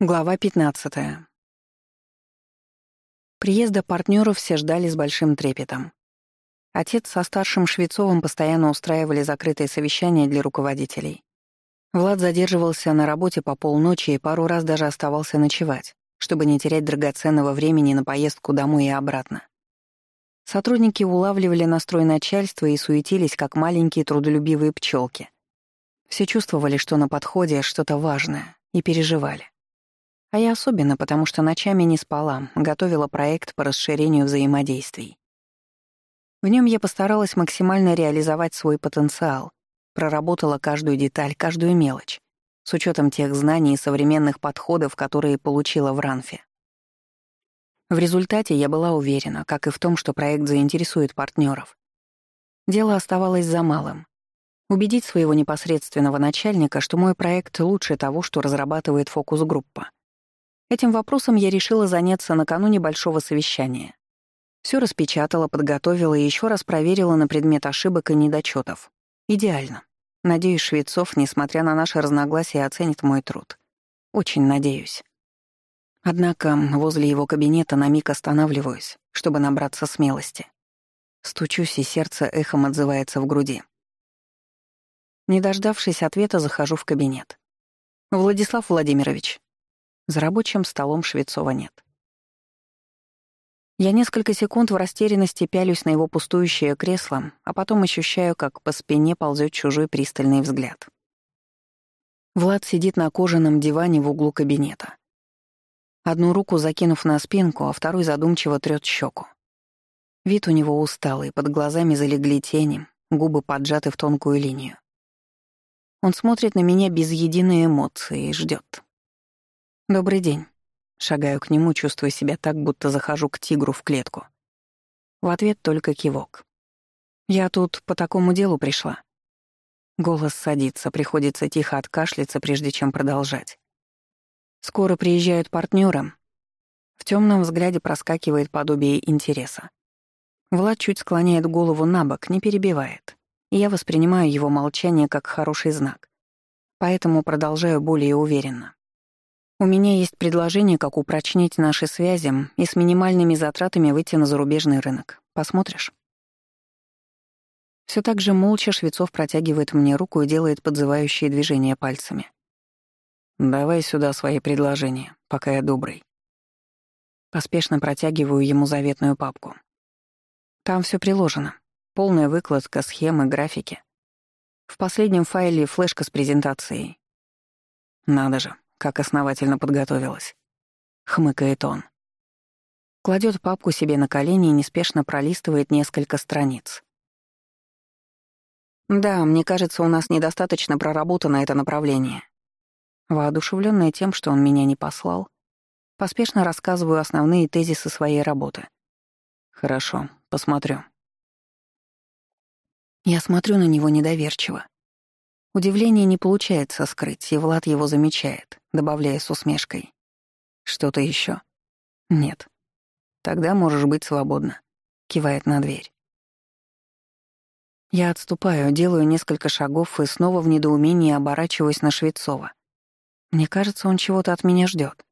Глава 15. Приезда партнеров все ждали с большим трепетом. Отец со старшим Швецовым постоянно устраивали закрытые совещания для руководителей. Влад задерживался на работе по полночи и пару раз даже оставался ночевать, чтобы не терять драгоценного времени на поездку домой и обратно. Сотрудники улавливали настрой начальства и суетились, как маленькие трудолюбивые пчелки. Все чувствовали, что на подходе что-то важное, и переживали. А я особенно, потому что ночами не спала, готовила проект по расширению взаимодействий. В нем я постаралась максимально реализовать свой потенциал, проработала каждую деталь, каждую мелочь, с учетом тех знаний и современных подходов, которые получила в Ранфе. В результате я была уверена, как и в том, что проект заинтересует партнеров. Дело оставалось за малым. Убедить своего непосредственного начальника, что мой проект лучше того, что разрабатывает фокус-группа. Этим вопросом я решила заняться накануне большого совещания. Все распечатала, подготовила и еще раз проверила на предмет ошибок и недочетов. Идеально. Надеюсь, Швецов, несмотря на наши разногласия, оценит мой труд. Очень надеюсь. Однако возле его кабинета на миг останавливаюсь, чтобы набраться смелости. Стучусь, и сердце эхом отзывается в груди. Не дождавшись ответа, захожу в кабинет. «Владислав Владимирович, за рабочим столом Швецова нет. Я несколько секунд в растерянности пялюсь на его пустующее кресло, а потом ощущаю, как по спине ползет чужой пристальный взгляд. Влад сидит на кожаном диване в углу кабинета. Одну руку закинув на спинку, а второй задумчиво трёт щеку. Вид у него усталый, под глазами залегли тени, губы поджаты в тонкую линию. Он смотрит на меня без единой эмоции и ждет. «Добрый день». Шагаю к нему, чувствуя себя так, будто захожу к тигру в клетку. В ответ только кивок. «Я тут по такому делу пришла». Голос садится, приходится тихо откашляться, прежде чем продолжать. Скоро приезжают партнеры. В темном взгляде проскакивает подобие интереса. Влад чуть склоняет голову на бок, не перебивает. И я воспринимаю его молчание как хороший знак. Поэтому продолжаю более уверенно. У меня есть предложение, как упрочнить наши связи и с минимальными затратами выйти на зарубежный рынок. Посмотришь? Все так же молча Швецов протягивает мне руку и делает подзывающие движения пальцами. «Давай сюда свои предложения, пока я добрый». Поспешно протягиваю ему заветную папку. Там все приложено. Полная выкладка, схемы, графики. В последнем файле флешка с презентацией. Надо же, как основательно подготовилась. Хмыкает он. Кладет папку себе на колени и неспешно пролистывает несколько страниц. «Да, мне кажется, у нас недостаточно проработано это направление». Воодушевленная тем, что он меня не послал, поспешно рассказываю основные тезисы своей работы. «Хорошо, посмотрю». Я смотрю на него недоверчиво. Удивление не получается скрыть, и Влад его замечает, добавляя с усмешкой. «Что-то еще? «Нет». «Тогда можешь быть свободна», — кивает на дверь. Я отступаю, делаю несколько шагов и снова в недоумении оборачиваюсь на Швецова. Мне кажется, он чего-то от меня ждет.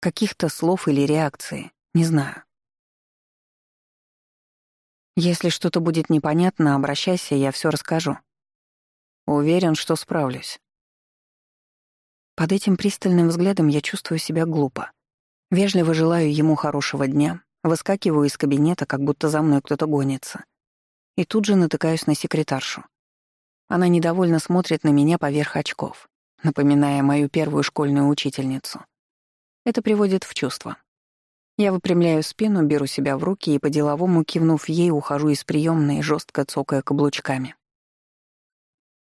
Каких-то слов или реакции, не знаю. Если что-то будет непонятно, обращайся, я все расскажу. Уверен, что справлюсь. Под этим пристальным взглядом я чувствую себя глупо. Вежливо желаю ему хорошего дня, выскакиваю из кабинета, как будто за мной кто-то гонится. И тут же натыкаюсь на секретаршу. Она недовольно смотрит на меня поверх очков, напоминая мою первую школьную учительницу. Это приводит в чувство. Я выпрямляю спину, беру себя в руки и по-деловому, кивнув ей, ухожу из приемной, жестко цокая каблучками.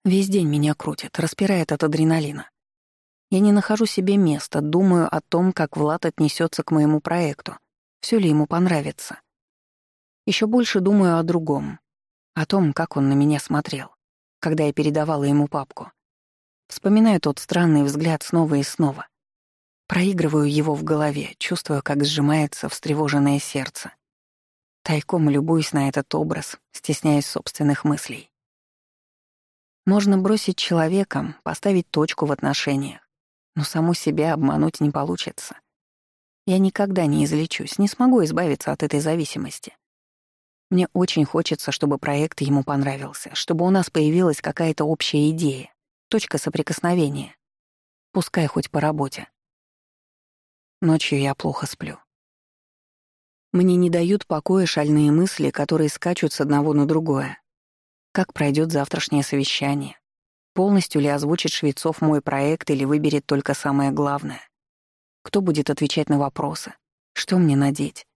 Весь день меня крутит, распирает от адреналина. Я не нахожу себе места, думаю о том, как Влад отнесется к моему проекту, все ли ему понравится. Еще больше думаю о другом, о том, как он на меня смотрел, когда я передавала ему папку. Вспоминаю тот странный взгляд снова и снова. Проигрываю его в голове, чувствуя, как сжимается встревоженное сердце. Тайком любуюсь на этот образ, стесняясь собственных мыслей. Можно бросить человека, поставить точку в отношениях, Но саму себя обмануть не получится. Я никогда не излечусь, не смогу избавиться от этой зависимости. Мне очень хочется, чтобы проект ему понравился, чтобы у нас появилась какая-то общая идея, точка соприкосновения. Пускай хоть по работе. Ночью я плохо сплю. Мне не дают покоя шальные мысли, которые скачут с одного на другое. Как пройдет завтрашнее совещание? Полностью ли озвучит Швецов мой проект или выберет только самое главное? Кто будет отвечать на вопросы? Что мне надеть?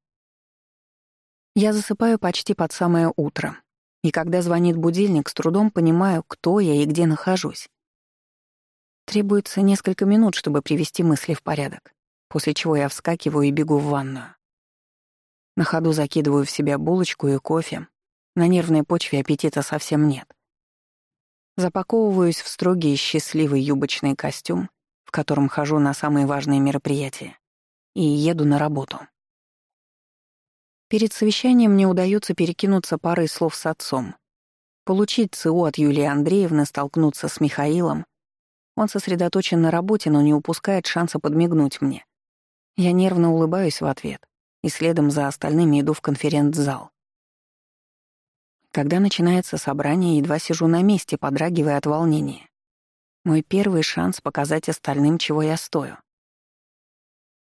Я засыпаю почти под самое утро. И когда звонит будильник, с трудом понимаю, кто я и где нахожусь. Требуется несколько минут, чтобы привести мысли в порядок, после чего я вскакиваю и бегу в ванную. На ходу закидываю в себя булочку и кофе. На нервной почве аппетита совсем нет. Запаковываюсь в строгий и счастливый юбочный костюм, в котором хожу на самые важные мероприятия, и еду на работу. Перед совещанием мне удается перекинуться парой слов с отцом, получить ЦУ от Юлии Андреевны, столкнуться с Михаилом. Он сосредоточен на работе, но не упускает шанса подмигнуть мне. Я нервно улыбаюсь в ответ и следом за остальными иду в конференц-зал. Когда начинается собрание, едва сижу на месте, подрагивая от волнения. Мой первый шанс показать остальным, чего я стою.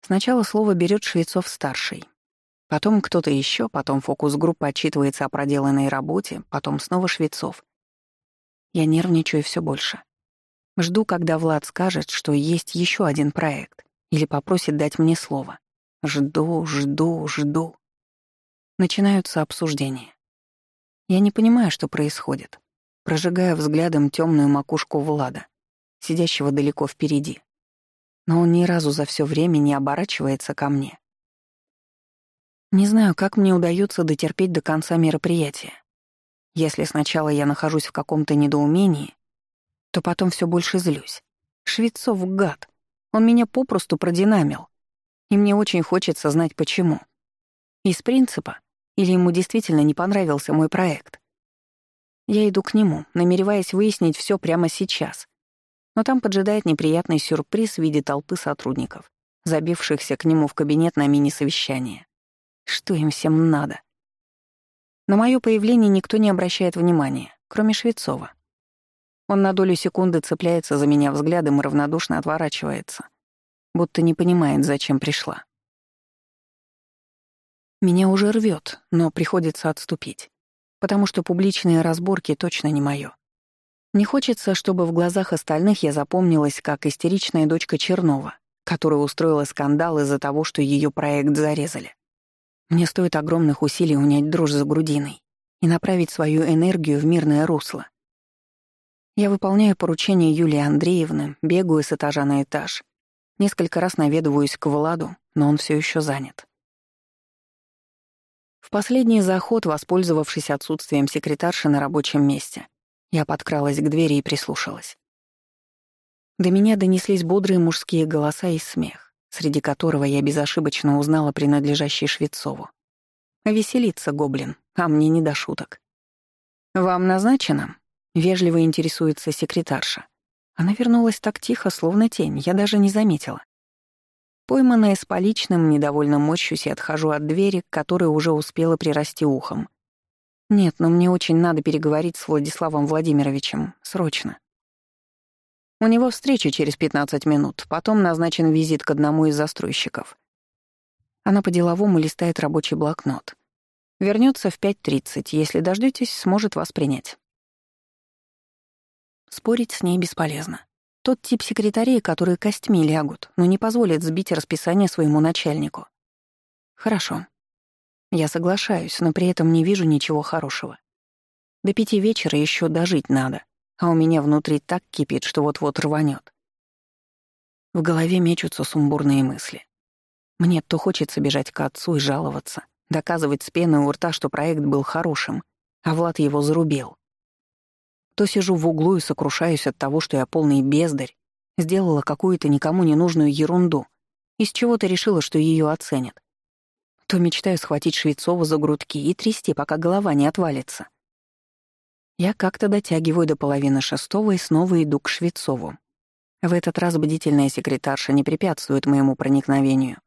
Сначала слово берет Швецов-старший. Потом кто-то еще, потом фокус-группа отчитывается о проделанной работе, потом снова Швецов. Я нервничаю все больше. Жду, когда Влад скажет, что есть еще один проект, или попросит дать мне слово. Жду, жду, жду. Начинаются обсуждения. Я не понимаю, что происходит. Прожигая взглядом темную макушку Влада, сидящего далеко впереди. Но он ни разу за все время не оборачивается ко мне. Не знаю, как мне удается дотерпеть до конца мероприятия. Если сначала я нахожусь в каком-то недоумении, то потом все больше злюсь. Швецов гад. Он меня попросту продинамил. И мне очень хочется знать, почему. Из принципа? Или ему действительно не понравился мой проект? Я иду к нему, намереваясь выяснить все прямо сейчас. Но там поджидает неприятный сюрприз в виде толпы сотрудников, забившихся к нему в кабинет на мини-совещание. Что им всем надо? На мое появление никто не обращает внимания, кроме Швецова. Он на долю секунды цепляется за меня взглядом и равнодушно отворачивается — будто не понимает, зачем пришла. Меня уже рвет, но приходится отступить, потому что публичные разборки точно не моё. Не хочется, чтобы в глазах остальных я запомнилась как истеричная дочка Чернова, которая устроила скандал из-за того, что её проект зарезали. Мне стоит огромных усилий унять дрожь за грудиной и направить свою энергию в мирное русло. Я выполняю поручение Юлии Андреевны, бегаю с этажа на этаж, Несколько раз наведываюсь к Владу, но он все еще занят. В последний заход, воспользовавшись отсутствием секретарши на рабочем месте, я подкралась к двери и прислушалась. До меня донеслись бодрые мужские голоса и смех, среди которого я безошибочно узнала принадлежащий Швецову. Веселится гоблин, а мне не до шуток. «Вам назначено?» — вежливо интересуется секретарша. Она вернулась так тихо, словно тень, я даже не заметила. Пойманная с поличным, недовольно мощусь и отхожу от двери, к которой уже успела прирасти ухом. Нет, но мне очень надо переговорить с Владиславом Владимировичем. Срочно. У него встреча через 15 минут, потом назначен визит к одному из застройщиков. Она по-деловому листает рабочий блокнот. Вернется в 5.30, если дождётесь, сможет вас принять. Спорить с ней бесполезно. Тот тип секретарей, которые костьми лягут, но не позволят сбить расписание своему начальнику. Хорошо. Я соглашаюсь, но при этом не вижу ничего хорошего. До пяти вечера еще дожить надо, а у меня внутри так кипит, что вот-вот рванет. В голове мечутся сумбурные мысли. Мне то хочется бежать к отцу и жаловаться, доказывать с пеной у рта, что проект был хорошим, а Влад его зарубил то сижу в углу и сокрушаюсь от того, что я полный бездарь, сделала какую-то никому не нужную ерунду, из чего-то решила, что ее оценят. То мечтаю схватить Швецова за грудки и трясти, пока голова не отвалится. Я как-то дотягиваю до половины шестого и снова иду к Швецову. В этот раз бдительная секретарша не препятствует моему проникновению.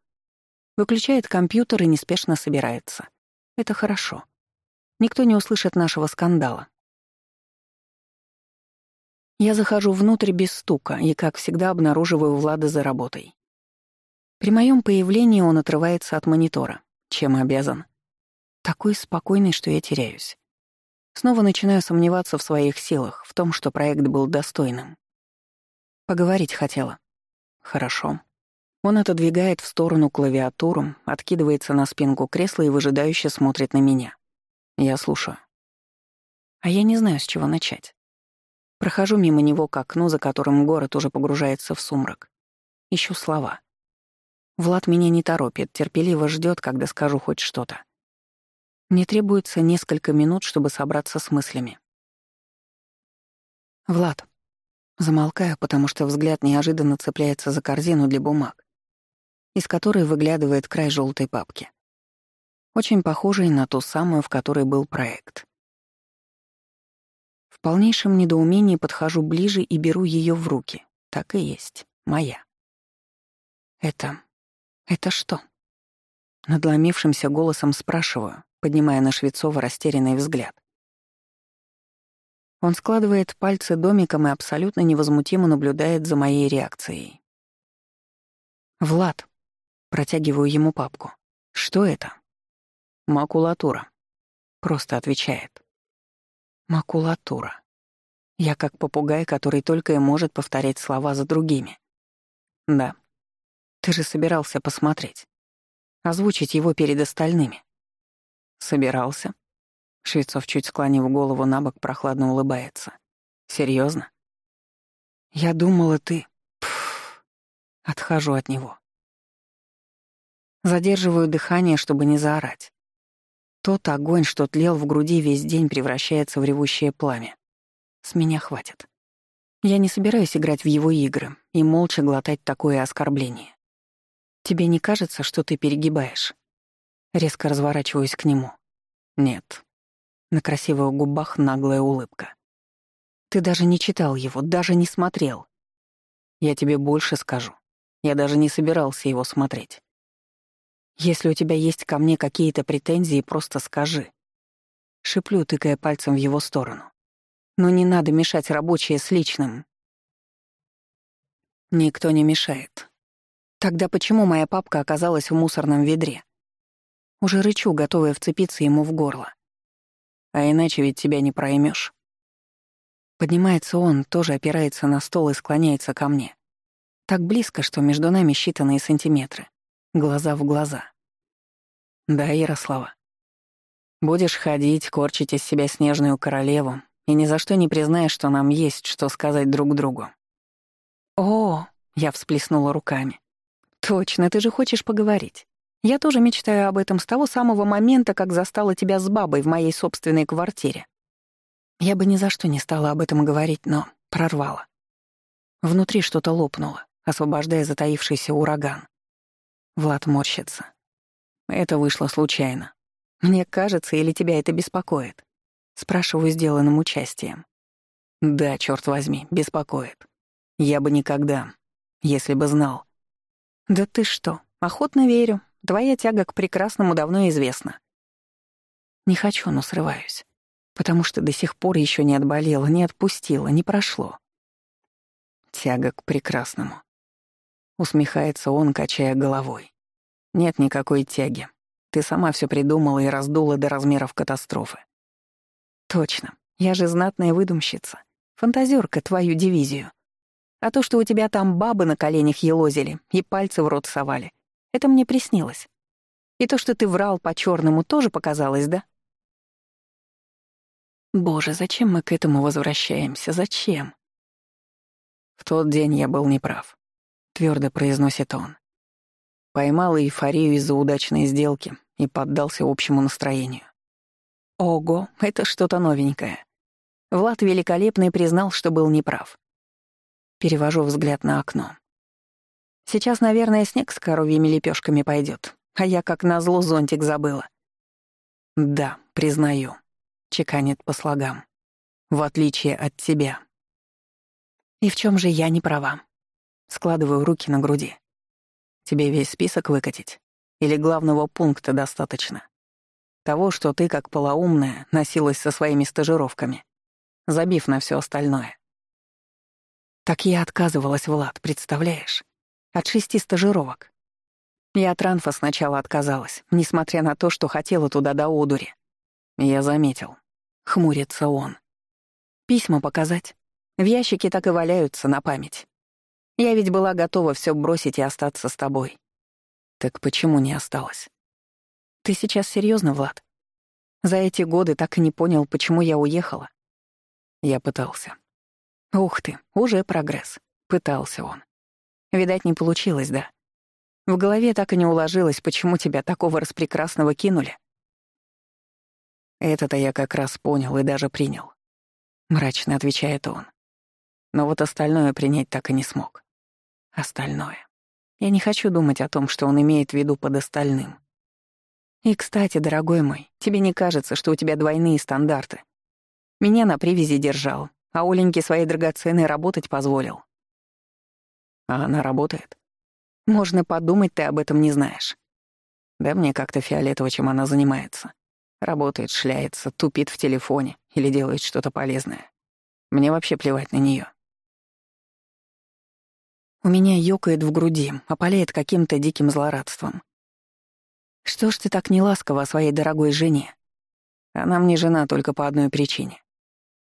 Выключает компьютер и неспешно собирается. Это хорошо. Никто не услышит нашего скандала. Я захожу внутрь без стука и, как всегда, обнаруживаю Влада за работой. При моем появлении он отрывается от монитора. Чем обязан? Такой спокойный, что я теряюсь. Снова начинаю сомневаться в своих силах, в том, что проект был достойным. Поговорить хотела. Хорошо. Он отодвигает в сторону клавиатуру, откидывается на спинку кресла и выжидающе смотрит на меня. Я слушаю. А я не знаю, с чего начать. Прохожу мимо него к окну, за которым город уже погружается в сумрак. Ищу слова. Влад меня не торопит, терпеливо ждет, когда скажу хоть что-то. Мне требуется несколько минут, чтобы собраться с мыслями. «Влад». Замолкаю, потому что взгляд неожиданно цепляется за корзину для бумаг, из которой выглядывает край желтой папки. Очень похожей на ту самую, в которой был проект. В полнейшем недоумении подхожу ближе и беру ее в руки. Так и есть. Моя. Это... это что? Надломившимся голосом спрашиваю, поднимая на Швецова растерянный взгляд. Он складывает пальцы домиком и абсолютно невозмутимо наблюдает за моей реакцией. «Влад», — протягиваю ему папку, — «что это?» «Макулатура», — просто отвечает. Макулатура. Я как попугай, который только и может повторять слова за другими. Да. Ты же собирался посмотреть. Озвучить его перед остальными. Собирался. Швецов, чуть склонив голову на бок, прохладно улыбается. Серьезно? Я думала, ты... Пф. Отхожу от него. Задерживаю дыхание, чтобы не заорать. Тот огонь, что тлел в груди весь день, превращается в ревущее пламя. С меня хватит. Я не собираюсь играть в его игры и молча глотать такое оскорбление. Тебе не кажется, что ты перегибаешь? Резко разворачиваюсь к нему. Нет. На красивых губах наглая улыбка. Ты даже не читал его, даже не смотрел. Я тебе больше скажу. Я даже не собирался его смотреть. Если у тебя есть ко мне какие-то претензии, просто скажи. Шиплю, тыкая пальцем в его сторону. Но не надо мешать рабочее с личным. Никто не мешает. Тогда почему моя папка оказалась в мусорном ведре? Уже рычу, готовая вцепиться ему в горло. А иначе ведь тебя не проймешь. Поднимается он, тоже опирается на стол и склоняется ко мне. Так близко, что между нами считанные сантиметры глаза в глаза. Да, Ярослава. Будешь ходить, корчить из себя снежную королеву, и ни за что не признаешь, что нам есть что сказать друг другу. О, я всплеснула руками. Точно, ты же хочешь поговорить. Я тоже мечтаю об этом с того самого момента, как застала тебя с бабой в моей собственной квартире. Я бы ни за что не стала об этом говорить, но прорвала. Внутри что-то лопнуло, освобождая затаившийся ураган. Влад морщится. Это вышло случайно. Мне кажется, или тебя это беспокоит? Спрашиваю сделанным участием. Да, черт возьми, беспокоит. Я бы никогда, если бы знал. Да ты что, охотно верю. Твоя тяга к прекрасному давно известна. Не хочу, но срываюсь. Потому что до сих пор еще не отболело, не отпустило, не прошло. Тяга к прекрасному. Усмехается он, качая головой. Нет никакой тяги. Ты сама все придумала и раздула до размеров катастрофы. Точно. Я же знатная выдумщица. Фантазерка твою дивизию. А то, что у тебя там бабы на коленях елозили и пальцы в рот совали, это мне приснилось. И то, что ты врал по черному тоже показалось, да? Боже, зачем мы к этому возвращаемся? Зачем? В тот день я был неправ твердо произносит он. Поймал эйфорию из-за удачной сделки и поддался общему настроению. Ого, это что-то новенькое. Влад великолепный признал, что был неправ. Перевожу взгляд на окно. Сейчас, наверное, снег с коровьими лепешками пойдет, а я как назло зонтик забыла. Да, признаю, чеканит по слогам. В отличие от тебя. И в чем же я не права? складываю руки на груди. Тебе весь список выкатить? Или главного пункта достаточно? Того, что ты, как полоумная, носилась со своими стажировками, забив на все остальное. Так я отказывалась, Влад, представляешь? От шести стажировок. Я от Ранфа сначала отказалась, несмотря на то, что хотела туда до одури. Я заметил. Хмурится он. Письма показать. В ящике так и валяются на память. Я ведь была готова все бросить и остаться с тобой. Так почему не осталась? Ты сейчас серьезно, Влад? За эти годы так и не понял, почему я уехала. Я пытался. Ух ты, уже прогресс. Пытался он. Видать, не получилось, да? В голове так и не уложилось, почему тебя такого распрекрасного кинули. Это-то я как раз понял и даже принял. Мрачно отвечает он. Но вот остальное принять так и не смог. Остальное. Я не хочу думать о том, что он имеет в виду под остальным. И, кстати, дорогой мой, тебе не кажется, что у тебя двойные стандарты? Меня на привязи держал, а Оленьке своей драгоценной работать позволил. А она работает? Можно подумать, ты об этом не знаешь. Да мне как-то фиолетово, чем она занимается. Работает, шляется, тупит в телефоне или делает что-то полезное. Мне вообще плевать на нее. У меня ёкает в груди, опаляет каким-то диким злорадством. Что ж ты так неласково о своей дорогой жене? Она мне жена только по одной причине.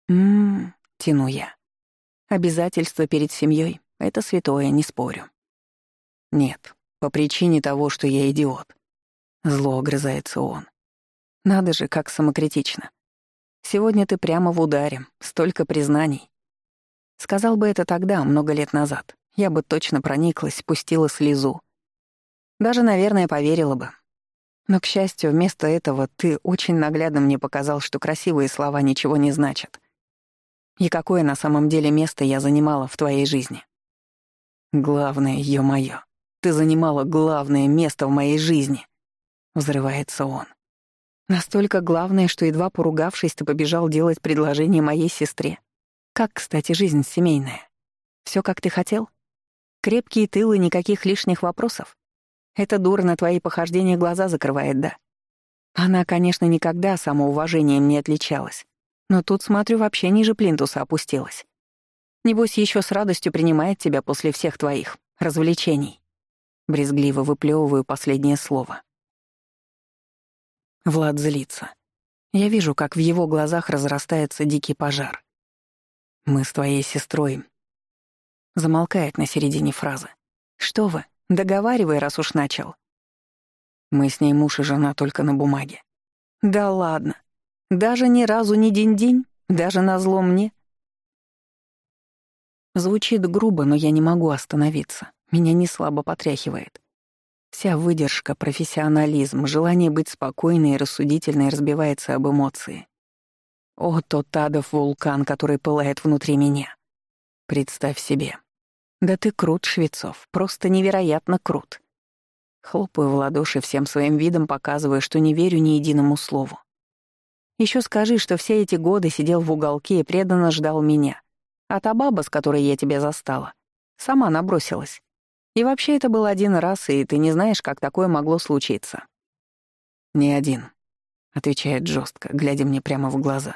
Ммм, тяну я. Обязательства перед семьей — это святое, не спорю. Нет, по причине того, что я идиот. Зло огрызается он. Надо же, как самокритично. Сегодня ты прямо в ударе, столько признаний. Сказал бы это тогда, много лет назад. Я бы точно прониклась, спустила слезу. Даже, наверное, поверила бы. Но, к счастью, вместо этого ты очень наглядно мне показал, что красивые слова ничего не значат. И какое на самом деле место я занимала в твоей жизни. Главное, ё-моё, ты занимала главное место в моей жизни. Взрывается он. Настолько главное, что едва поругавшись, ты побежал делать предложение моей сестре. Как, кстати, жизнь семейная? Все как ты хотел? Крепкие тылы, никаких лишних вопросов? Эта дура на твои похождения глаза закрывает, да? Она, конечно, никогда самоуважением не отличалась. Но тут, смотрю, вообще ниже плинтуса опустилась. Небось, еще с радостью принимает тебя после всех твоих развлечений. Брезгливо выплевываю последнее слово. Влад злится. Я вижу, как в его глазах разрастается дикий пожар. Мы с твоей сестрой... Замолкает на середине фразы. Что вы? Договаривай, раз уж начал. Мы с ней муж и жена только на бумаге. Да ладно. Даже ни разу не день-день? Даже на зло мне? Звучит грубо, но я не могу остановиться. Меня не слабо потряхивает. Вся выдержка, профессионализм, желание быть спокойной и рассудительной разбивается об эмоции. О, тот адов вулкан, который пылает внутри меня. Представь себе, «Да ты крут, Швецов, просто невероятно крут». Хлопаю в ладоши всем своим видом, показывая, что не верю ни единому слову. Еще скажи, что все эти годы сидел в уголке и преданно ждал меня. А та баба, с которой я тебя застала, сама набросилась. И вообще это был один раз, и ты не знаешь, как такое могло случиться. «Не один», — отвечает жестко, глядя мне прямо в глаза,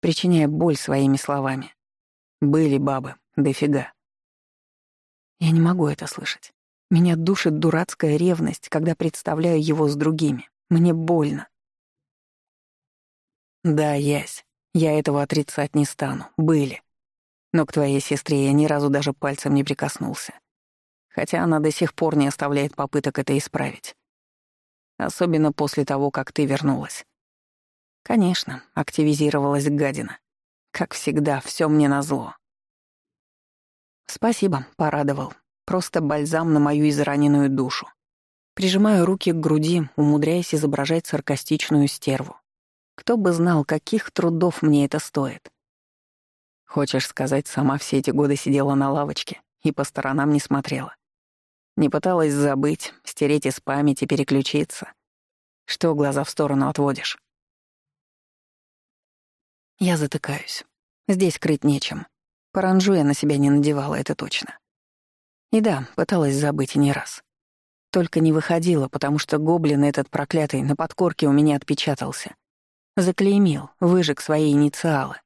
причиняя боль своими словами. «Были бабы, дофига. Я не могу это слышать. Меня душит дурацкая ревность, когда представляю его с другими. Мне больно. Да, Ясь, я этого отрицать не стану. Были. Но к твоей сестре я ни разу даже пальцем не прикоснулся. Хотя она до сих пор не оставляет попыток это исправить. Особенно после того, как ты вернулась. Конечно, активизировалась гадина. Как всегда, все мне назло. «Спасибо», — порадовал. Просто бальзам на мою израненную душу. Прижимаю руки к груди, умудряясь изображать саркастичную стерву. Кто бы знал, каких трудов мне это стоит. Хочешь сказать, сама все эти годы сидела на лавочке и по сторонам не смотрела. Не пыталась забыть, стереть из памяти, переключиться. Что глаза в сторону отводишь? Я затыкаюсь. Здесь крыть нечем. Паранжу я на себя не надевала, это точно. И да, пыталась забыть и не раз. Только не выходила, потому что гоблин этот проклятый на подкорке у меня отпечатался. Заклеймил, выжег свои инициалы.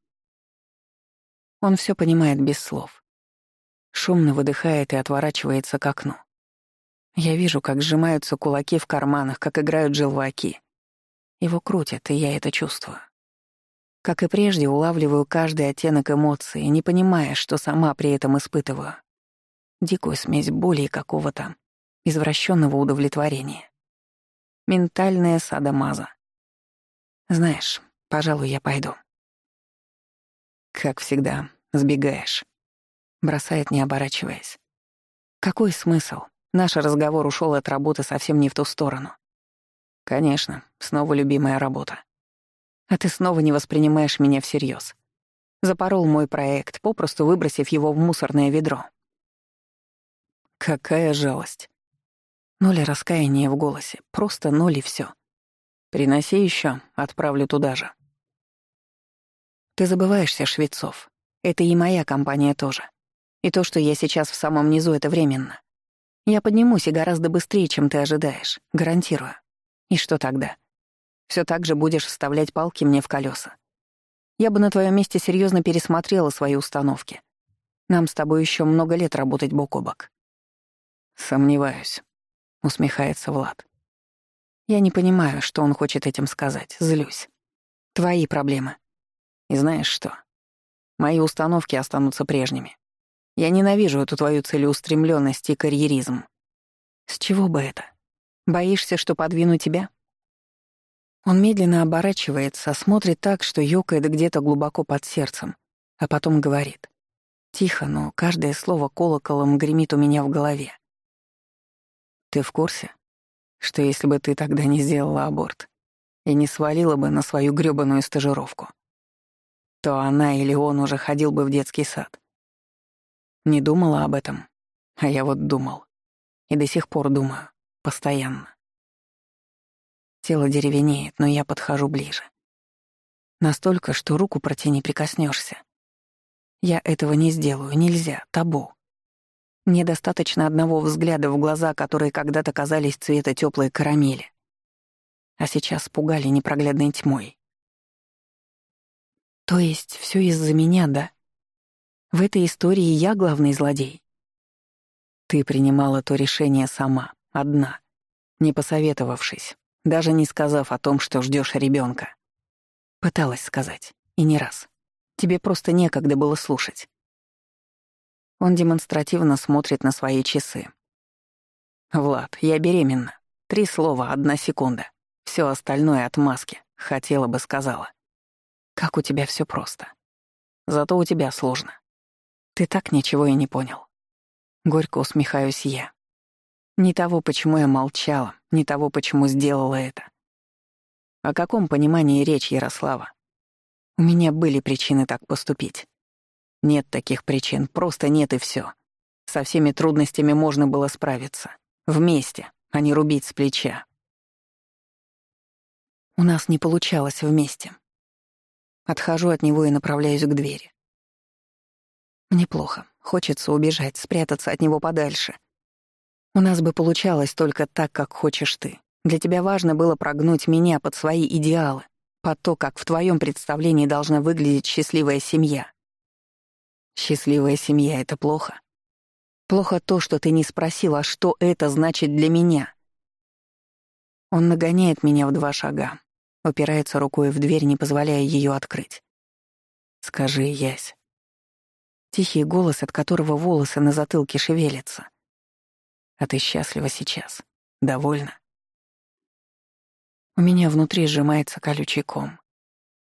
Он все понимает без слов. Шумно выдыхает и отворачивается к окну. Я вижу, как сжимаются кулаки в карманах, как играют желваки. Его крутят, и я это чувствую. Как и прежде, улавливаю каждый оттенок эмоций, не понимая, что сама при этом испытываю. Дикую смесь боли и какого-то извращенного удовлетворения. Ментальная садомаза. Знаешь, пожалуй, я пойду. Как всегда, сбегаешь. Бросает, не оборачиваясь. Какой смысл? Наш разговор ушел от работы совсем не в ту сторону. Конечно, снова любимая работа. А ты снова не воспринимаешь меня всерьез. Запорол мой проект, попросту выбросив его в мусорное ведро. Какая жалость. Ноль раскаяния в голосе, просто ноль и все. Приноси еще, отправлю туда же. Ты забываешься, Швецов. Это и моя компания тоже. И то, что я сейчас в самом низу, это временно. Я поднимусь и гораздо быстрее, чем ты ожидаешь, гарантирую. И что тогда? Все так же будешь вставлять палки мне в колеса. Я бы на твоем месте серьезно пересмотрела свои установки. Нам с тобой еще много лет работать бок о бок. Сомневаюсь, усмехается Влад. Я не понимаю, что он хочет этим сказать, злюсь. Твои проблемы. И знаешь что? Мои установки останутся прежними. Я ненавижу эту твою целеустремленность и карьеризм. С чего бы это? Боишься, что подвину тебя? Он медленно оборачивается, смотрит так, что ёкает где-то глубоко под сердцем, а потом говорит. Тихо, но каждое слово колоколом гремит у меня в голове. Ты в курсе, что если бы ты тогда не сделала аборт и не свалила бы на свою грёбаную стажировку, то она или он уже ходил бы в детский сад? Не думала об этом, а я вот думал. И до сих пор думаю. Постоянно. Тело деревенеет, но я подхожу ближе. Настолько, что руку протяни прикоснешься. Я этого не сделаю, нельзя, табу. Мне достаточно одного взгляда в глаза, которые когда-то казались цвета теплой карамели. А сейчас пугали непроглядной тьмой. То есть все из-за меня, да? В этой истории я главный злодей. Ты принимала то решение сама, одна, не посоветовавшись, даже не сказав о том, что ждешь ребенка. Пыталась сказать, и не раз. Тебе просто некогда было слушать. Он демонстративно смотрит на свои часы. «Влад, я беременна. Три слова, одна секунда. Все остальное от маски. Хотела бы, сказала. Как у тебя все просто. Зато у тебя сложно. Ты так ничего и не понял. Горько усмехаюсь я. Не того, почему я молчала, не того, почему сделала это. О каком понимании речь Ярослава? У меня были причины так поступить. Нет таких причин, просто нет и все. Со всеми трудностями можно было справиться. Вместе, а не рубить с плеча. У нас не получалось вместе. Отхожу от него и направляюсь к двери. Мне плохо. Хочется убежать, спрятаться от него подальше. У нас бы получалось только так, как хочешь ты. Для тебя важно было прогнуть меня под свои идеалы, под то, как в твоем представлении должна выглядеть счастливая семья. Счастливая семья — это плохо. Плохо то, что ты не спросила, что это значит для меня. Он нагоняет меня в два шага, упирается рукой в дверь, не позволяя ее открыть. «Скажи, Ясь». Тихий голос, от которого волосы на затылке шевелятся. А ты счастлива сейчас? Довольна? У меня внутри сжимается колючий ком.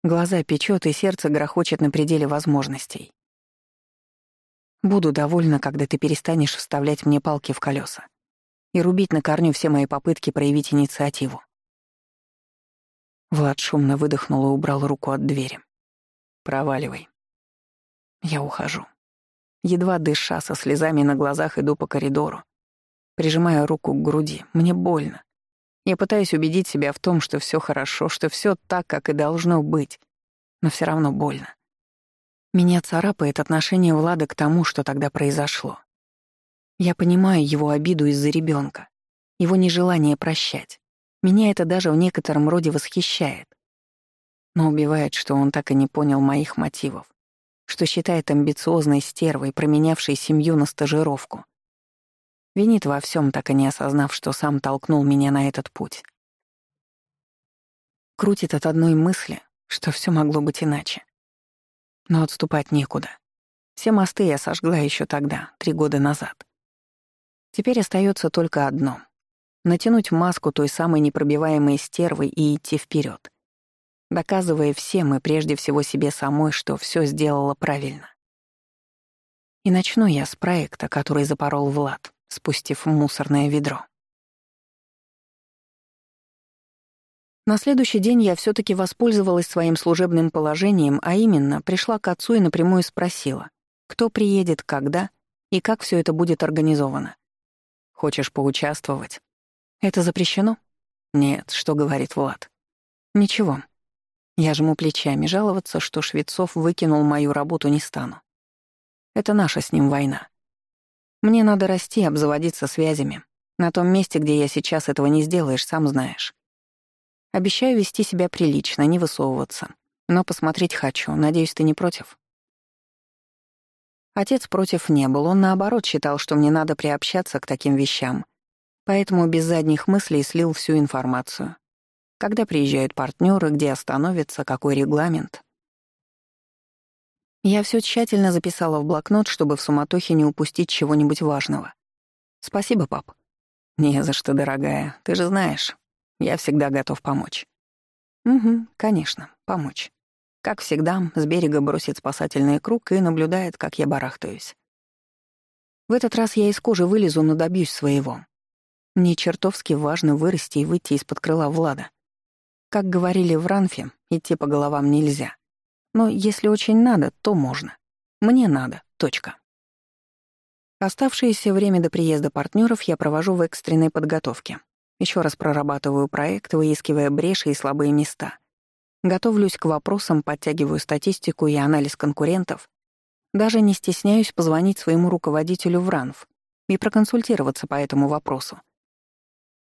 Глаза печет и сердце грохочет на пределе возможностей. Буду довольна, когда ты перестанешь вставлять мне палки в колеса и рубить на корню все мои попытки проявить инициативу. Влад шумно выдохнул и убрал руку от двери. «Проваливай». Я ухожу. Едва дыша, со слезами на глазах иду по коридору, Прижимая руку к груди. Мне больно. Я пытаюсь убедить себя в том, что все хорошо, что все так, как и должно быть. Но все равно больно. Меня царапает отношение Влада к тому, что тогда произошло. Я понимаю его обиду из-за ребенка, его нежелание прощать. Меня это даже в некотором роде восхищает. Но убивает, что он так и не понял моих мотивов, что считает амбициозной стервой, променявшей семью на стажировку. Винит во всем, так и не осознав, что сам толкнул меня на этот путь. Крутит от одной мысли, что все могло быть иначе. Но отступать некуда. Все мосты я сожгла еще тогда, три года назад. Теперь остается только одно — натянуть маску той самой непробиваемой стервы и идти вперед, доказывая всем и прежде всего себе самой, что все сделала правильно. И начну я с проекта, который запорол Влад, спустив мусорное ведро. На следующий день я все таки воспользовалась своим служебным положением, а именно пришла к отцу и напрямую спросила, кто приедет, когда и как все это будет организовано. «Хочешь поучаствовать?» «Это запрещено?» «Нет, что говорит Влад?» «Ничего. Я жму плечами, жаловаться, что Швецов выкинул мою работу не стану. Это наша с ним война. Мне надо расти, обзаводиться связями. На том месте, где я сейчас, этого не сделаешь, сам знаешь. Обещаю вести себя прилично, не высовываться. Но посмотреть хочу, надеюсь, ты не против?» Отец против не был, он наоборот считал, что мне надо приобщаться к таким вещам, поэтому без задних мыслей слил всю информацию. Когда приезжают партнеры, где остановятся, какой регламент. Я все тщательно записала в блокнот, чтобы в суматохе не упустить чего-нибудь важного. «Спасибо, пап». «Не за что, дорогая, ты же знаешь, я всегда готов помочь». «Угу, конечно, помочь». Как всегда, с берега бросит спасательный круг и наблюдает, как я барахтаюсь. В этот раз я из кожи вылезу, но добьюсь своего. Мне чертовски важно вырасти и выйти из-под крыла Влада. Как говорили в Ранфе, идти по головам нельзя. Но если очень надо, то можно. Мне надо. Точка. Оставшееся время до приезда партнеров я провожу в экстренной подготовке. Еще раз прорабатываю проект, выискивая бреши и слабые места. Готовлюсь к вопросам, подтягиваю статистику и анализ конкурентов. Даже не стесняюсь позвонить своему руководителю в РАНФ и проконсультироваться по этому вопросу.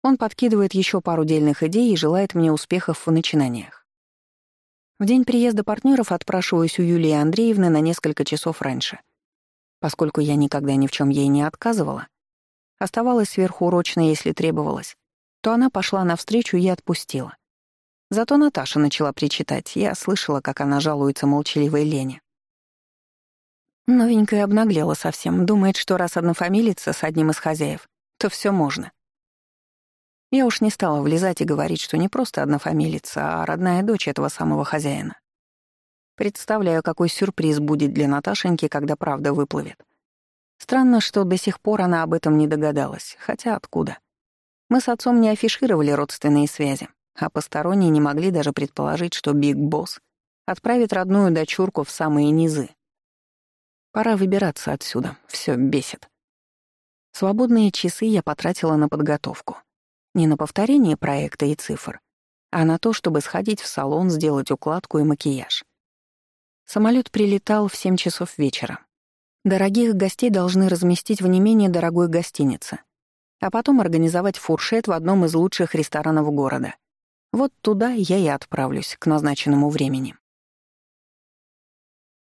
Он подкидывает еще пару дельных идей и желает мне успехов в начинаниях. В день приезда партнеров отпрашиваюсь у Юлии Андреевны на несколько часов раньше. Поскольку я никогда ни в чем ей не отказывала, оставалась сверхурочно, если требовалось, то она пошла навстречу и отпустила. Зато Наташа начала причитать, я слышала, как она жалуется молчаливой Лене. Новенькая обнаглела совсем, думает, что раз однофамилица с одним из хозяев, то все можно. Я уж не стала влезать и говорить, что не просто однофамилица, а родная дочь этого самого хозяина. Представляю, какой сюрприз будет для Наташеньки, когда правда выплывет. Странно, что до сих пор она об этом не догадалась, хотя откуда? Мы с отцом не афишировали родственные связи, а посторонние не могли даже предположить, что Биг Босс отправит родную дочурку в самые низы. Пора выбираться отсюда, все бесит. Свободные часы я потратила на подготовку. Не на повторение проекта и цифр, а на то, чтобы сходить в салон, сделать укладку и макияж. Самолет прилетал в 7 часов вечера. Дорогих гостей должны разместить в не менее дорогой гостинице а потом организовать фуршет в одном из лучших ресторанов города. Вот туда я и отправлюсь к назначенному времени.